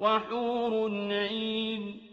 وحور عين